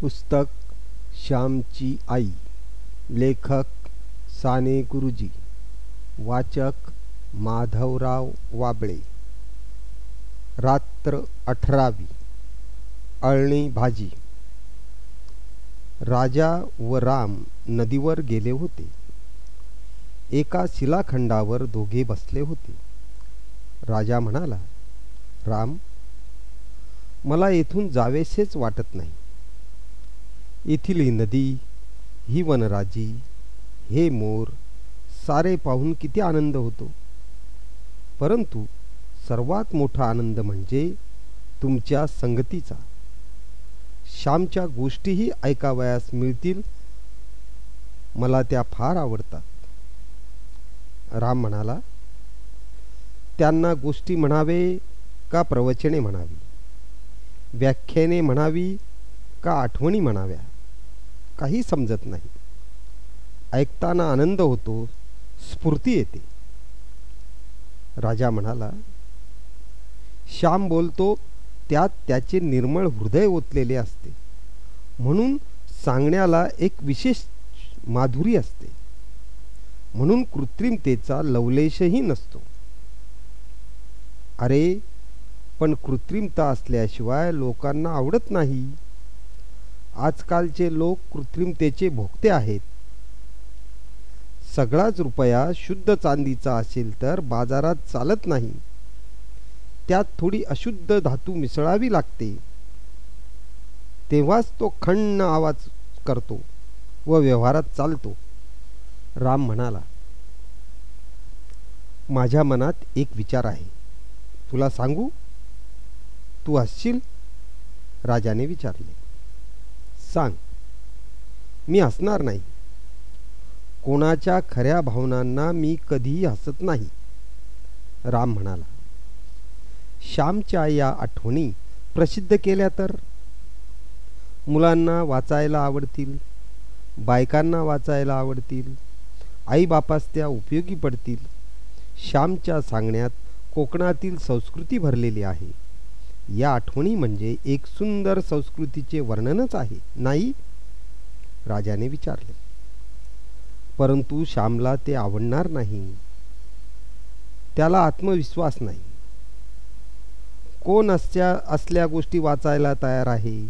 पुस्तक श्यामची आई लेखक साने गुरुजी वाचक माधवराव वाबळे. रात्र अठरावी अळणी भाजी. राजा व राम नदीवर गेले होते. एका शिलाखंडावर दोघे बसले होते. राजा म्हणाला राम मला येथून जावेसेच वाटत नाही. येथील नदी ही वनराजी हे मोर सारे पाहून किती आनंद होतो. परंतु सर्वात मोठा आनंद म्हणजे तुमच्या संगतीचा. श्यामच्या गोष्टीही ऐकावयास मिळतील मला त्या फार आवडतात. राम म्हणाला त्यांना गोष्टी म्हणावे का प्रवचने म्हणावी? व्याख्याने म्हणावी का आठवणी म्हणाव्या? काही समजत नाही. ऐकताना आनंद होतो स्फूर्ती येते. राजा म्हणाला श्याम बोलतो त्यात त्याचे निर्मळ हृदय ओतलेले असते. म्हणून सांगण्याला एक विशेष माधुरी असते. म्हणून कृत्रिमतेचा लवलेशही नसतो. अरे पण कृत्रिमता असल्याशिवाय लोकांना आवडत नाही. आजकालचे लोक कृत्रिमतेचे भोगते आहेत. सगळाच रुपया शुद्ध चांदीचा असेल तर बाजारात चालत नाही. त्यात थोडी अशुद्ध धातू मिसळावी लागते. तेव्हाच तो खंड आवाज करतो व व्यवहारात चालतो. राम म्हणाला माझ्या मनात एक विचार आहे. तुला सांगू? तू हसशील? राजाने विचारले. सांग. मी हसणार नाही. कोणाच्या खऱ्या भावनांना मी कधीही हसत नाही. राम म्हणाला. श्यामच्या या आठवणी प्रसिद्ध केल्या तर? मुलांना वाचायला आवडतील. बायकांना वाचायला आवडतील. आईबापास त्या उपयोगी पडतील. श्यामच्या सांगण्यात कोकणातील संस्कृती भरलेली आहे. या आठवणी म्हणजे एक सुंदर संस्कृतीचे वर्णनच आहे नाही? राजाने विचारले. परंतु श्यामला ते आवडणार नाही. त्याला आत्मविश्वास नाही. कोण असल्या असल्या गोष्टी वाचायला तयार आहे?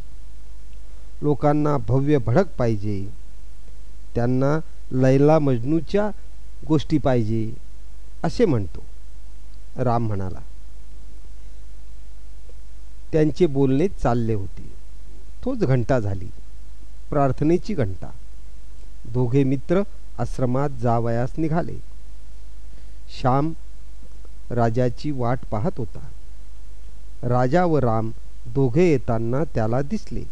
लोकांना भव्य भडक पाहिजे. त्यांना लैला मजनूच्या गोष्टी पाहिजे असे म्हणतो. राम म्हणाला त्यांचे बोलणे चालले होते. तोच घंटा झाली. प्रार्थनेची घंटा. दोघे मित्र आश्रमात जावयास निघाले. श्याम राजाची वाट पाहत होता. राजा व राम दोघे येताना त्याला दिसले.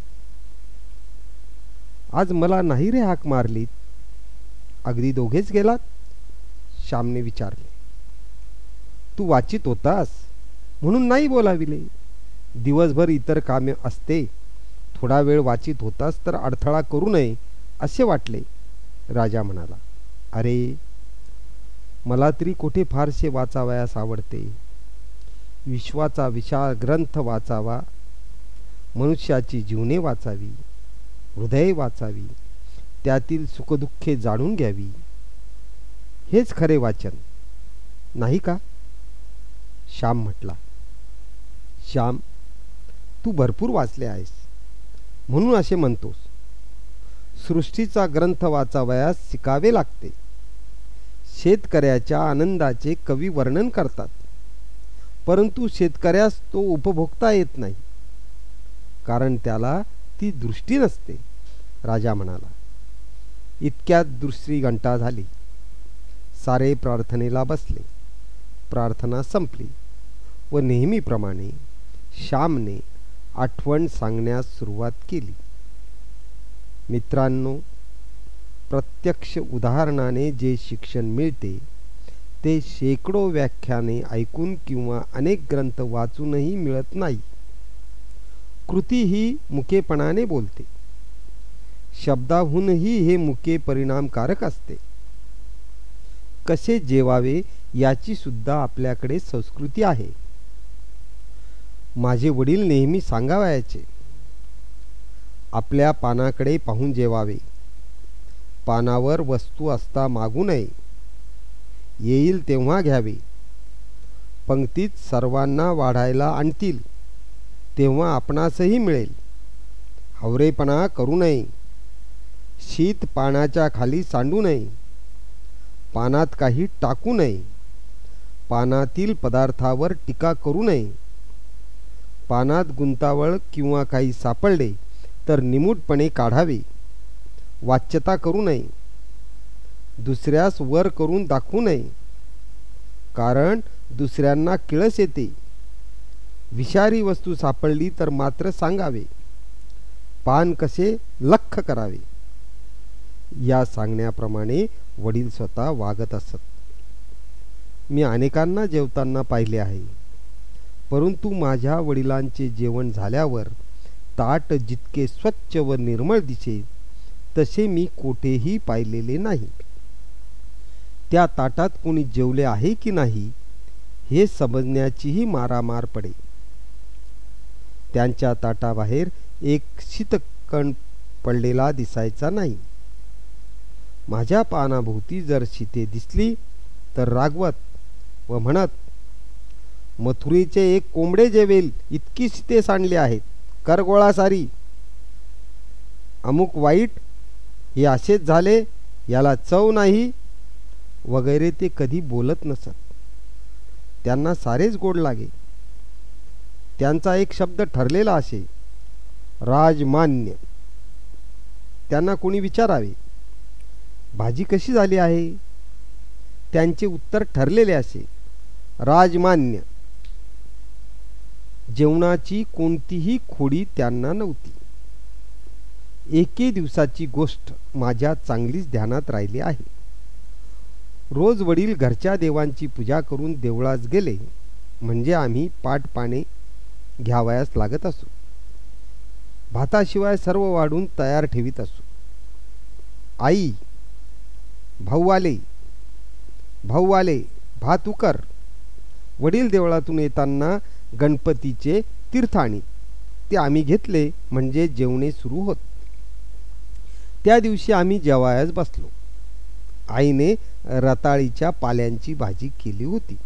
आज मला नाही रे हाक मारलीत अगदी दोघेच गेलात? श्यामने विचारले. तू वाचित होतास. म्हणून नाही बोलाविले. दिवसभर इतर कामे असते. थोडा वेळ वाचित होतास तर अडथळा करू नये असे वाटले. राजा म्हणाला अरे मला तरी कुठे फारसे वाचावयास आवडते? विश्वाचा विशाल ग्रंथ वाचावा मनुष्याची जीवने वाचावी हृदय वाचावी त्यातील सुखदुःखे जाणून घ्यावी. हेच खरे वाचन. नाही का? श्याम म्हटला श्याम तू भरपूर वाचले आहेस. म्हणून असे म्हणतोस. सृष्टीचा ग्रंथ वाचावयास शिकावे लागते. शेतकऱ्याच्या आनंदाचे कवी वर्णन करतात. परंतु शेतकऱ्यास तो उपभोगता येत नाही. कारण त्याला ती दृष्टी नसते. राजा म्हणाला इतक्यात दुसरी घंटा झाली. सारे प्रार्थनेला बसले. प्रार्थना संपली व नेहमीप्रमाणे श्यामने आठवण सांगण्यास सुरुवात केली. मित्रांनो प्रत्यक्ष उदाहरणाने जे शिक्षण मिळते ते शेकडो व्याख्याने ऐकून किंवा अनेक ग्रंथ वाचूनही मिळत नाही. कृती ही मुकेपणाने बोलते. शब्दाहूनही हे मुके परिणामकारक असते. कसे जेवावे याची सुद्धा आपल्याकडे संस्कृती आहे. माझे वडील नेहमी सांगावयाचे. आपल्या पानाकडे पाहून जेवावे. पानावर वस्तू असता मागू नये. येईल तेव्हा घ्यावे. पंक्तीत सर्वांना वाढायला आणतील. तेव्हा आपणासही मिळेल. हवरेपणा करू नये. शीत पानाच्या खाली सांडू नये. पानात काही टाकू नये. पानातील पदार्थावर टीका करू नये. पानात गुंतावळ किंवा काही सापडले तर निमूटपणे काढावे. वाच्यता करू नये. दुसऱ्यास वर करून दाखवू नये. कारण दुसऱ्यांना किळस येते. विषारी वस्तू सापडली तर मात्र सांगावे. पान कसे लख करावे? या सांगण्याप्रमाणे वडील स्वतः वागत असत. मी अनेकांना जेवताना पाहिले आहे. परंतु माझ्या वडिलांचे जेवण झाल्यावर ताट जितके स्वच्छ व निर्मळ दिसे तसे मी कोठेही पाहिलेले नाही. त्या ताटात कोणी जेवले आहे की नाही हे समजण्याचीही मारामार पडे. त्यांच्या ताटाबाहेर एक शीतकण पडलेला दिसायचा नाही. माझ्या पानाभोवती जर शीते दिसली तर रागवत व म्हणत मथुरीचे एक कोंबडे जेवेल इतकी ते सांडली आहेत. करगोळा सारी. अमुक वाईट? हे असेच झाले याला चव नाही वगैरे ते कधी बोलत नसत. त्यांना सारेच गोड लागे. त्यांचा एक शब्द ठरलेला असे. राजमान्य. त्यांना कोणी विचारावे? भाजी कशी झाली आहे? त्यांचे उत्तर ठरलेले असे. राजमान्य. जेवणाची कोणतीही खोडी त्यांना नव्हती. एके दिवसाची गोष्ट माझ्या चांगलीच ध्यानात राहिली आहे. रोज वडील घरच्या देवांची पूजा करून देवळात गेले म्हणजे आम्ही पाट पाने घ्यावयास लागत असू. भाताशिवाय सर्व वाढून तयार ठेवीत असू. आई भाऊ आले भाऊ आले भात उकर वडील देवळातून येताना गणपतीचे तीर्थाणी. ते आम्ही घेतले म्हणजे जेवणे सुरू होत. त्या दिवशी आम्ही जेवायच बसलो. आईने रताळीच्या पाल्यांची भाजी केली होती.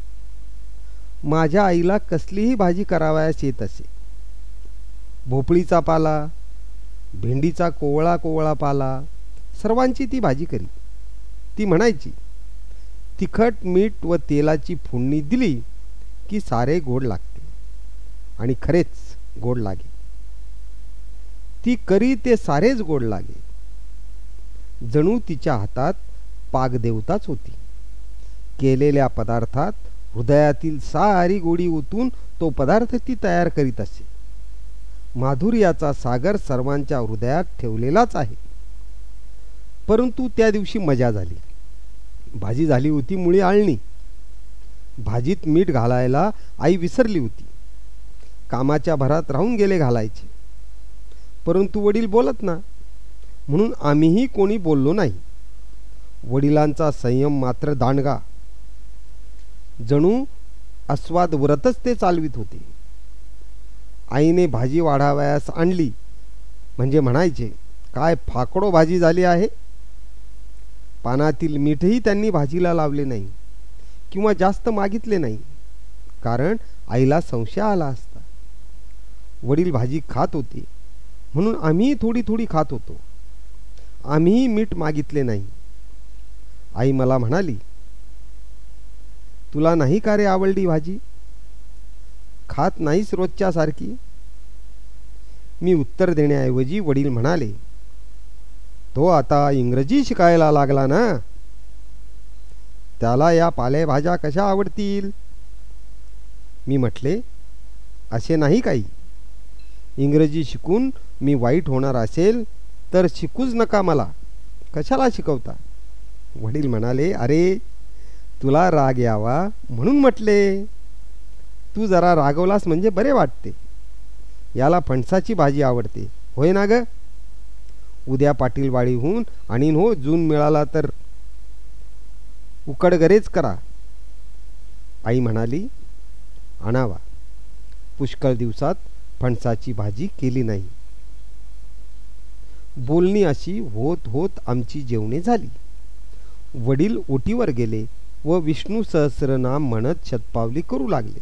माझ्या आईला कसलीही भाजी करावयास येत असे. भोपळीचा पाला भेंडीचा कोवळा कोवळा पाला सर्वांची ती भाजी करी. ती म्हणायची तिखट मीठ व तेलाची फोडणी दिली की सारे गोड लागते. आणि खरेच गोड लागे. ती करी ते सारेच गोड लागे. जणू तिच्या हातात पागदेवताच होती. केलेल्या पदार्थात हृदयातील सारी गोडी ओतून तो पदार्थ ती तयार करीत असे. माधुर्याचा सागर सर्वांच्या हृदयात ठेवलेलाच आहे. परंतु त्या दिवशी मजा झाली. भाजी झाली होती मुळी आळणी. भाजीत मीठ घालायला आई विसरली होती. कामाच्या भरात राहून गेले घालायचे. परंतु वडील बोलत ना म्हणून आम्हीही कोणी बोललो नाही. वडिलांचा संयम मात्र दांडगा. जणू अस्वाद व्रतच ते चालवित होते. आईने भाजी वाढावयास आणली. म्हणजे म्हणायचे काय फाकडो भाजी झाली आहे? पानातील मीठही त्यांनी भाजीला लावले नाही किंवा जास्त मागितले नाही. कारण आईला संशय आला असता. वडील भाजी खात होते. म्हणून आम्हीही थोडी थोडी खात होतो. आम्हीही मीठ मागितले नाही. आई मला म्हणाली तुला नाही का रे आवडली भाजी? खात नाहीस रोजच्या सारखी? मी उत्तर देण्याऐवजी वडील म्हणाले तो आता इंग्रजी शिकायला लागला ना? त्याला या पालेभाज्या कशा आवडतील? मी म्हटले असे नाही काही. इंग्रजी शिकून मी वाईट होणार असेल तर शिकूच नका मला. कशाला शिकवता? वडील म्हणाले अरे तुला राग यावा म्हणून म्हटले. तू जरा रागवलास म्हणजे बरे वाटते. याला फणसाची भाजी आवडते. होय ना ग? उद्या पाटीलवाडीहून आणि हो जून मिळाला तर. उकडगरेच करा. आई म्हणाली आणावा. पुष्कळ दिवसात फणसाची भाजी केली नाही. बोलणी अशी होत होत आमची जेवणे झाली. वडील ओटीवर गेले व विष्णू सहस्रनाम म्हणत शतपावली करू लागले.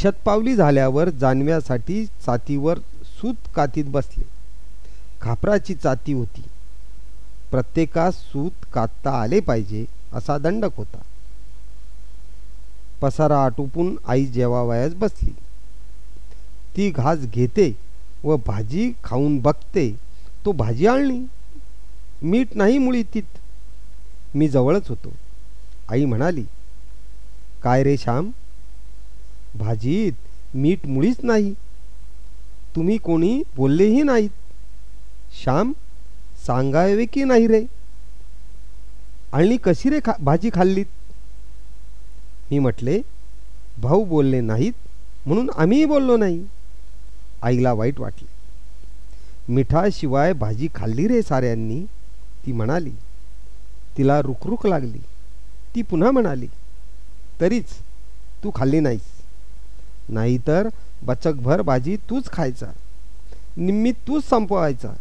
शतपावली झाल्यावर जानव्यासाठी चातीवर सूत कातीत बसले. खापराची चाती होती. प्रत्येकास सूत कातता आले पाहिजे असा दंडक होता. पसारा आटोपून आई जेवावयास बसली. ती घास घेते व भाजी खाऊन बघते. तो भाजी आणली. मीठ नाही मुळीतीत मी जवळच होतो. आई म्हणाली काय रे श्याम? भाजीत मीठ मुळीच नाही. तुम्ही कोणी बोललेही नाहीत. श्याम सांगावे की नाही रे? आणि कशी रे खा भाजी खाल्लीत? मी म्हटले भाऊ बोलले नाहीत म्हणून आम्हीही बोललो नाही. आईला वाईट वाटले. मिठाशिवाय भाजी खाल्ली रे साऱ्यांनी? ती म्हणाली. तिला रुखरुख लागली. ती पुन्हा म्हणाली तरीच तू खाल्ली नाहीस. नाहीतर बचकभर भाजी तूच खायचा. निम्मी तूच संपवायचा.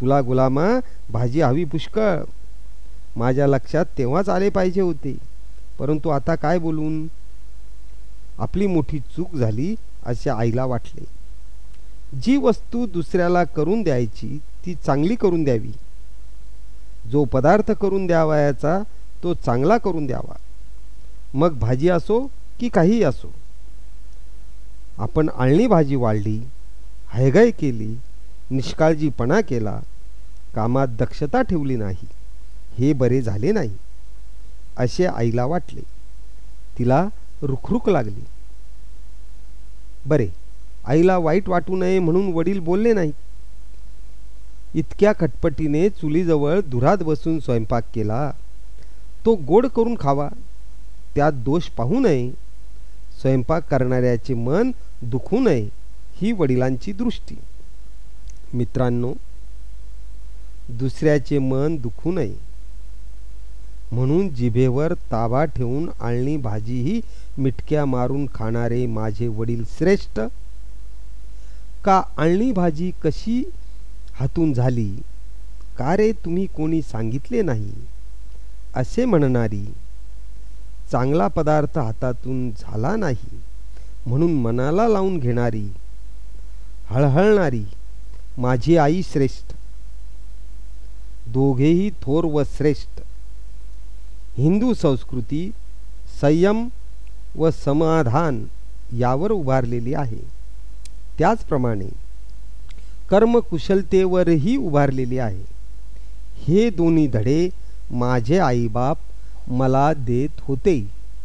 तुला गुलामा भाजी हवी पुष्कळ. माझ्या लक्षात तेव्हाच आले पाहिजे होते. परंतु आता काय बोलून? आपली मोठी चूक झाली असे आईला वाटले. जी वस्तू दुसऱ्याला करून द्यायची ती चांगली करून द्यावी. जो पदार्थ करून द्यावायाचा तो चांगला करून द्यावा. मग भाजी असो की काहीही असो. आपण आळणी भाजी वाढली हायगाय केली निष्काळजीपणा केला कामात दक्षता ठेवली नाही हे बरे झाले नाही असे आईला वाटले. तिला रुखरुख लागली. बरे आईला वाईट वाटू नये म्हणून वडील बोलले नाहीत इतक्या खटपटीने चुलीजवळ धुरात बसून स्वयंपाक केला. तो गोड करून खावा. त्यात दोष पाहू नये. स्वयंपाक करणाऱ्याचे मन दुखू नये ही वडिलांची दृष्टी. मित्रांनो दुसऱ्याचे मन दुखू नये. म्हणून जिभेवर ताबा ठेवून आळणी भाजीही मिटक्या मारून खाणारे माझे वडील श्रेष्ठ का आळणी भाजी कशी हातून झाली? का रे तुम्ही कोणी सांगितले नाही? असे म्हणणारी चांगला पदार्थ हातातून झाला नाही म्हणून मनाला लावून घेणारी हळहळणारी माझी आई श्रेष्ठ. दोघेही थोर व श्रेष्ठ. हिंदू संस्कृती संयम व समाधान यावर उभारलेली आहे. त्याचप्रमाणे कर्मकुशलतेवरही उभारलेली आहे. हे दोन्ही धडे माझे आईबाप मला देत होते.